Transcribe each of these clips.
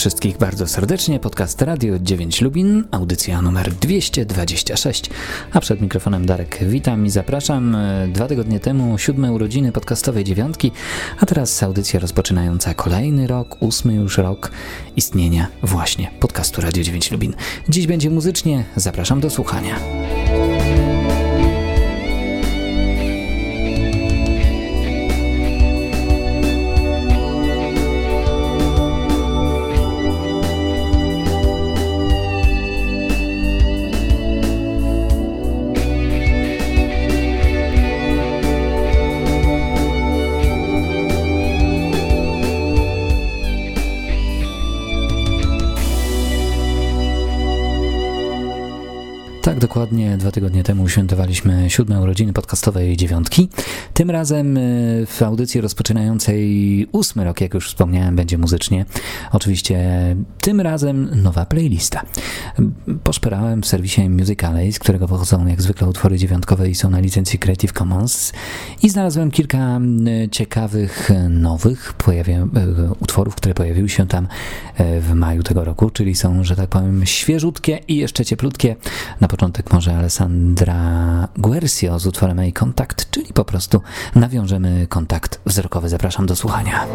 Wszystkich bardzo serdecznie. Podcast Radio 9 Lubin, audycja numer 226. A przed mikrofonem Darek witam i zapraszam. Dwa tygodnie temu siódme urodziny podcastowej dziewiątki, a teraz audycja rozpoczynająca kolejny rok, ósmy już rok istnienia właśnie podcastu Radio 9 Lubin. Dziś będzie muzycznie, zapraszam do słuchania. Dokładnie dwa tygodnie temu świętowaliśmy siódme urodziny podcastowej dziewiątki. Tym razem y, w audycji rozpoczynającej ósmy rok, jak już wspomniałem, będzie muzycznie. Oczywiście tym razem nowa playlista. Poszperałem w serwisie Musicalay, z którego pochodzą jak zwykle utwory dziewiątkowe i są na licencji Creative Commons i znalazłem kilka y, ciekawych, nowych y, utworów, które pojawiły się tam w maju tego roku, czyli są, że tak powiem, świeżutkie i jeszcze cieplutkie. Na początek może Alessandra Guercio z utworem Eye Contact, czyli po prostu nawiążemy kontakt wzrokowy. Zapraszam do słuchania.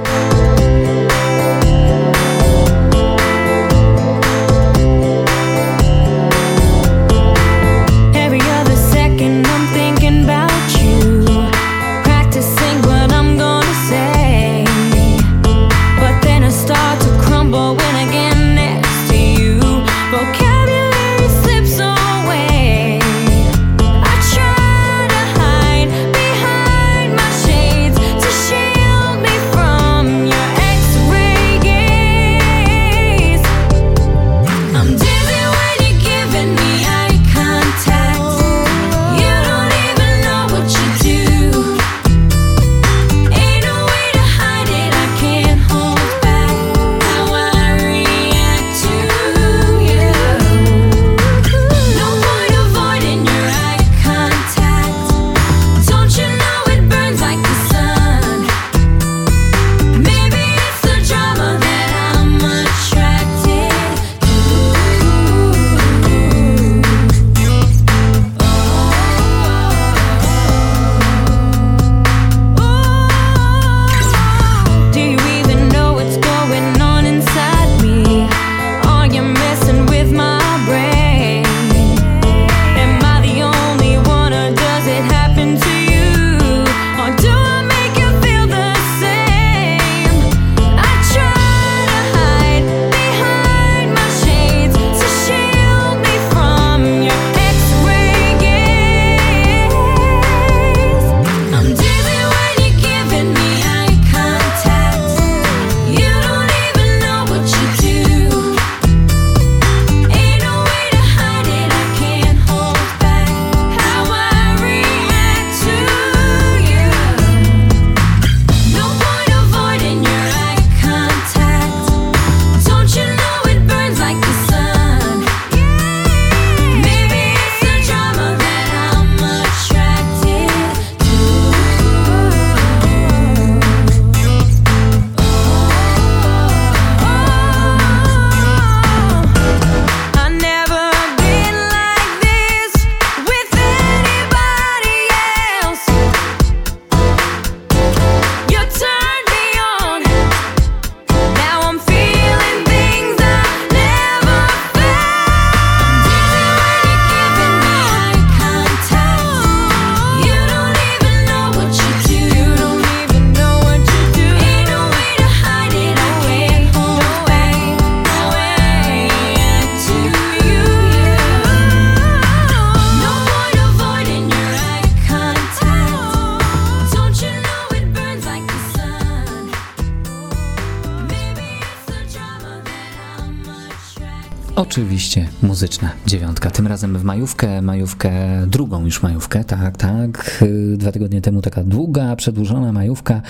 Oczywiście muzyczna dziewiątka, tym razem w majówkę, majówkę, drugą już majówkę, tak, tak, dwa tygodnie temu taka długa, przedłużona majówka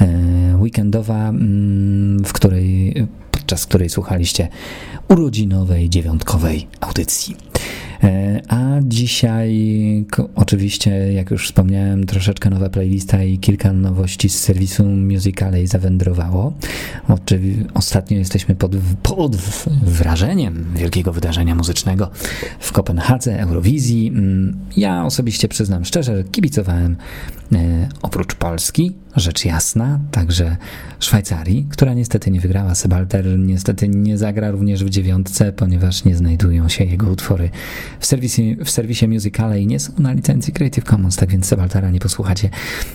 e, weekendowa, mm, w której, podczas której słuchaliście urodzinowej, dziewiątkowej audycji. E, a dzisiaj oczywiście, jak już wspomniałem, troszeczkę nowa playlista i kilka nowości z serwisu Musicalej zawędrowało. Ostatnio jesteśmy pod, pod wrażeniem wielkiego wydarzenia muzycznego w Kopenhadze, Eurowizji. Mm, ja osobiście przyznam szczerze, kibicowałem e, oprócz Polski rzecz jasna, także Szwajcarii, która niestety nie wygrała. Sebalter niestety nie zagra również w dziewiątce, ponieważ nie znajdują się jego utwory w serwisie, w serwisie Musicale i nie są na licencji Creative Commons, tak więc Sebaltera nie posłuchacie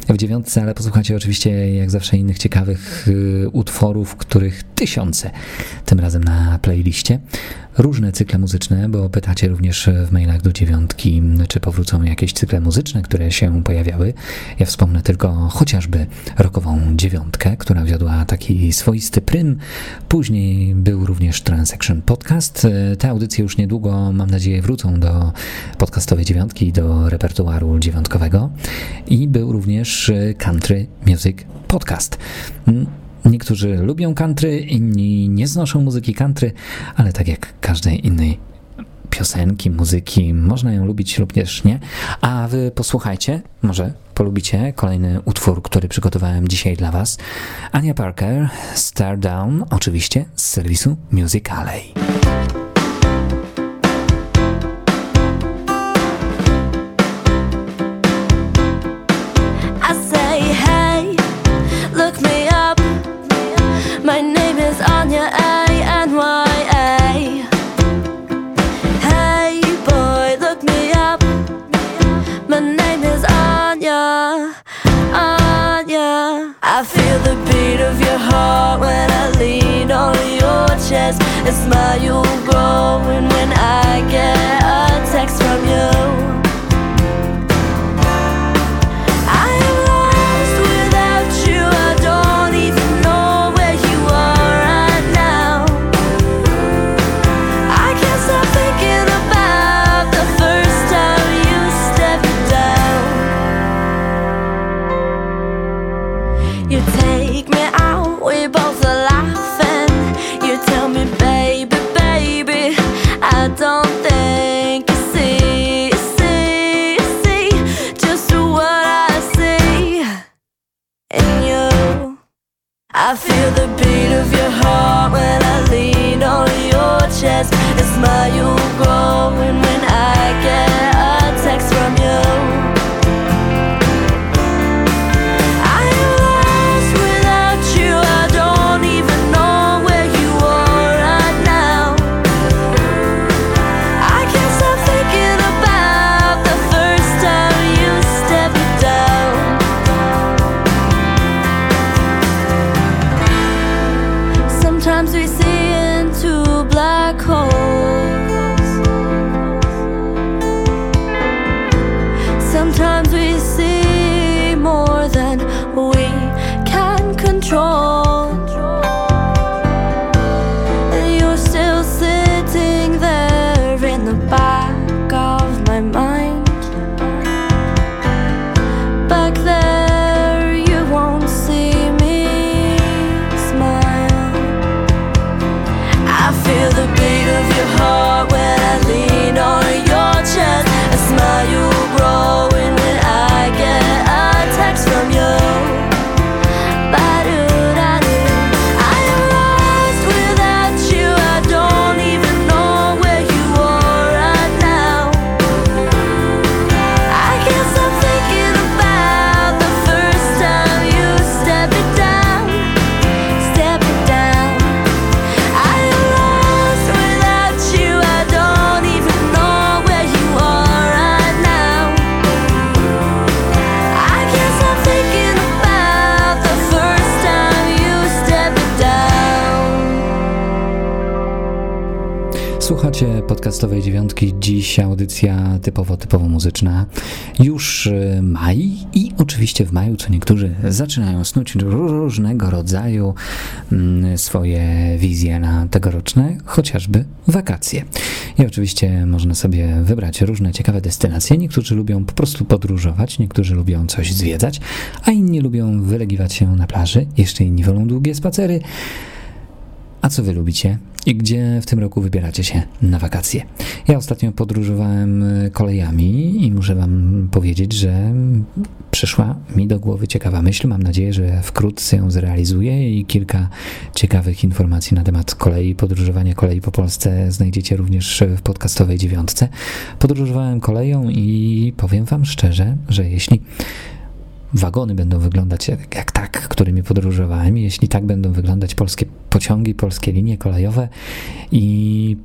w dziewiątce, ale posłuchacie oczywiście jak zawsze innych ciekawych y, utworów, których tysiące tym razem na playliście różne cykle muzyczne, bo pytacie również w mailach do dziewiątki, czy powrócą jakieś cykle muzyczne, które się pojawiały. Ja wspomnę tylko chociażby rokową dziewiątkę, która wiodła taki swoisty prym. Później był również Transaction Podcast. Te audycje już niedługo, mam nadzieję, wrócą do podcastowej dziewiątki, do repertuaru dziewiątkowego. I był również Country Music Podcast. Niektórzy lubią country, inni nie znoszą muzyki country, ale tak jak każdej innej piosenki, muzyki, można ją lubić lub też nie. A wy posłuchajcie, może polubicie kolejny utwór, który przygotowałem dzisiaj dla was. Ania Parker, Star Down, oczywiście z serwisu Music Alley. a smile you grow I feel the beat of your heart when I lean on your chest. The smile Podcastowej dziewiątki, dziś audycja typowo, typowo muzyczna. Już y, maj i oczywiście w maju, co niektórzy zaczynają snuć różnego rodzaju mm, swoje wizje na tegoroczne, chociażby wakacje. I oczywiście można sobie wybrać różne ciekawe destynacje. Niektórzy lubią po prostu podróżować, niektórzy lubią coś zwiedzać, a inni lubią wylegiwać się na plaży, jeszcze inni wolą długie spacery. A co wy lubicie? I gdzie w tym roku wybieracie się na wakacje? Ja ostatnio podróżowałem e, kolejami i muszę wam powiedzieć, że przyszła mi do głowy ciekawa myśl. Mam nadzieję, że wkrótce ją zrealizuję i kilka ciekawych informacji na temat kolei, podróżowania kolei po Polsce znajdziecie również w podcastowej dziewiątce. Podróżowałem koleją i powiem wam szczerze, że jeśli wagony będą wyglądać jak, jak tak, którymi podróżowałem, jeśli tak będą wyglądać polskie pociągi, polskie linie kolejowe i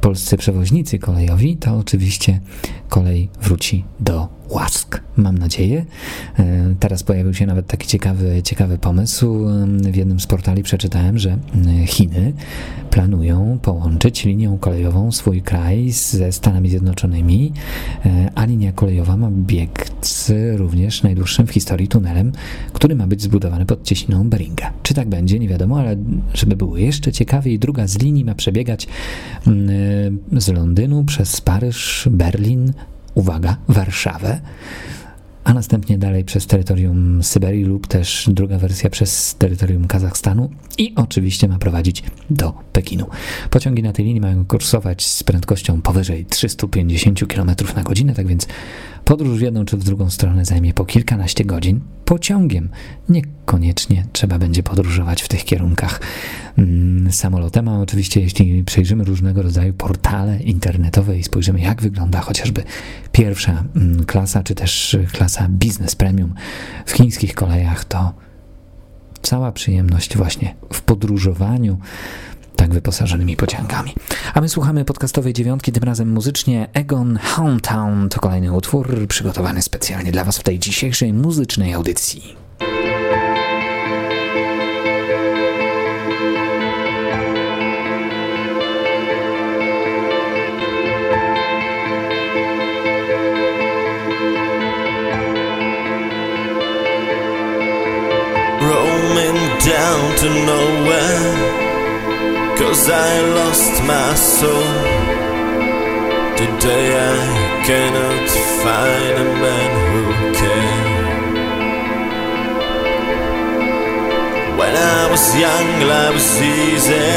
polscy przewoźnicy kolejowi, to oczywiście kolej wróci do łask, mam nadzieję. E, teraz pojawił się nawet taki ciekawy, ciekawy pomysł. W jednym z portali przeczytałem, że Chiny planują połączyć linią kolejową swój kraj ze Stanami Zjednoczonymi, e, a linia kolejowa ma bieg również najdłuższym w historii tunelem, który ma być zbudowany pod cieśniną Beringa. Czy tak będzie, nie wiadomo, ale żeby było jeszcze ciekawiej, druga z linii ma przebiegać z Londynu przez Paryż, Berlin, uwaga, Warszawę, a następnie dalej przez terytorium Syberii lub też druga wersja przez terytorium Kazachstanu i oczywiście ma prowadzić do Pekinu. Pociągi na tej linii mają kursować z prędkością powyżej 350 km na godzinę, tak więc Podróż w jedną czy w drugą stronę zajmie po kilkanaście godzin pociągiem. Niekoniecznie trzeba będzie podróżować w tych kierunkach mm, samolotem, a oczywiście jeśli przejrzymy różnego rodzaju portale internetowe i spojrzymy jak wygląda chociażby pierwsza mm, klasa, czy też klasa Business Premium w chińskich kolejach, to cała przyjemność właśnie w podróżowaniu tak wyposażonymi pociągami. A my słuchamy podcastowej dziewiątki, tym razem muzycznie Egon Hometown. To kolejny utwór przygotowany specjalnie dla Was w tej dzisiejszej muzycznej audycji. Cannot find a man who can. When I was young life was easy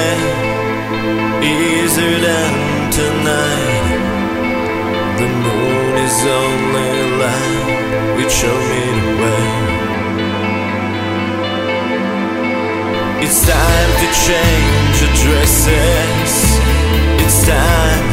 Easier than tonight. The moon is only light which show me the way. It's time to change addresses. It's time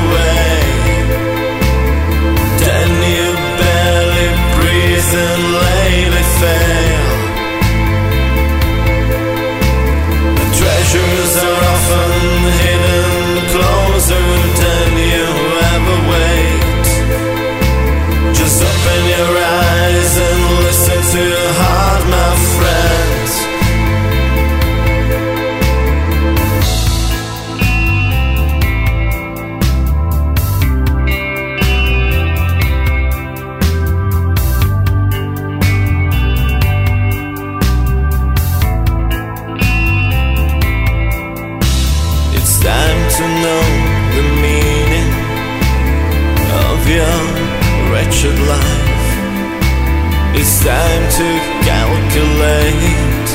time to calculate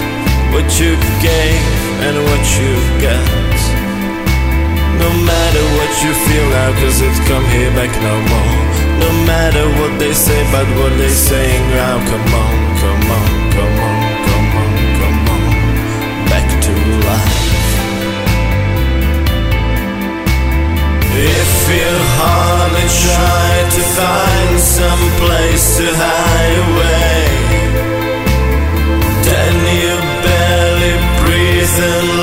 what you gave and what you got. No matter what you feel now, cause it's come here back no more. No matter what they say, but what they're saying now, come on, You hardly try to find some place to hide away, then you barely breathe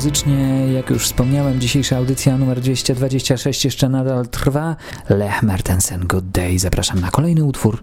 muzycznie, jak już wspomniałem, dzisiejsza audycja numer 226 jeszcze nadal trwa. Lech Mertensen, Good Day. Zapraszam na kolejny utwór.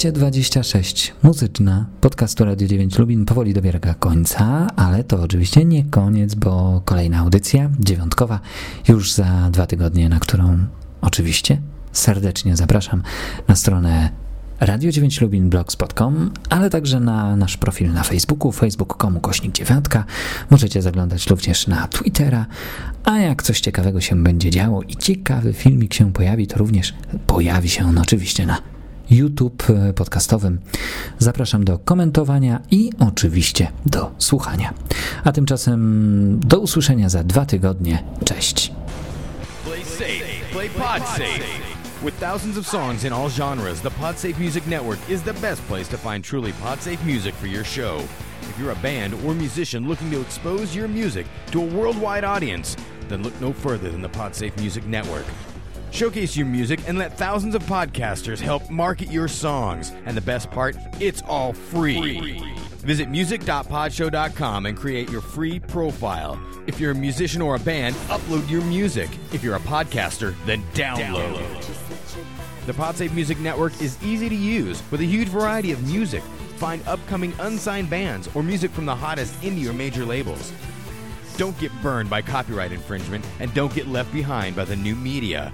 226 muzyczna. Podcastu Radio 9 Lubin powoli dobiega końca, ale to oczywiście nie koniec, bo kolejna audycja, dziewiątkowa, już za dwa tygodnie, na którą oczywiście serdecznie zapraszam na stronę Radio 9 Lubin blogspot.com, ale także na nasz profil na Facebooku, facebook.com kośnik dziewiątka. Możecie zaglądać również na Twittera, a jak coś ciekawego się będzie działo i ciekawy filmik się pojawi, to również pojawi się on oczywiście na YouTube e, podcastowym. Zapraszam do komentowania i oczywiście do słuchania. A tymczasem do usłyszenia za dwa tygodnie. Cześć. Play safe, play safe. With thousands of songs in all genres, the PodSafe Music Network is the best place to find truly PodSafe music for your show. If you're a band or musician looking to expose your music to a worldwide audience, then look no further than the PodSafe Music Network. Showcase your music and let thousands of podcasters help market your songs. And the best part, it's all free. free. Visit music.podshow.com and create your free profile. If you're a musician or a band, upload your music. If you're a podcaster, then download. download. The PodSafe Music Network is easy to use with a huge variety of music. Find upcoming unsigned bands or music from the hottest indie or major labels. Don't get burned by copyright infringement and don't get left behind by the new media.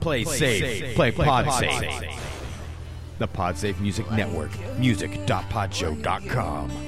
Play, play safe, safe, play, play PodSafe. Pod the PodSafe Music Network, music.podshow.com.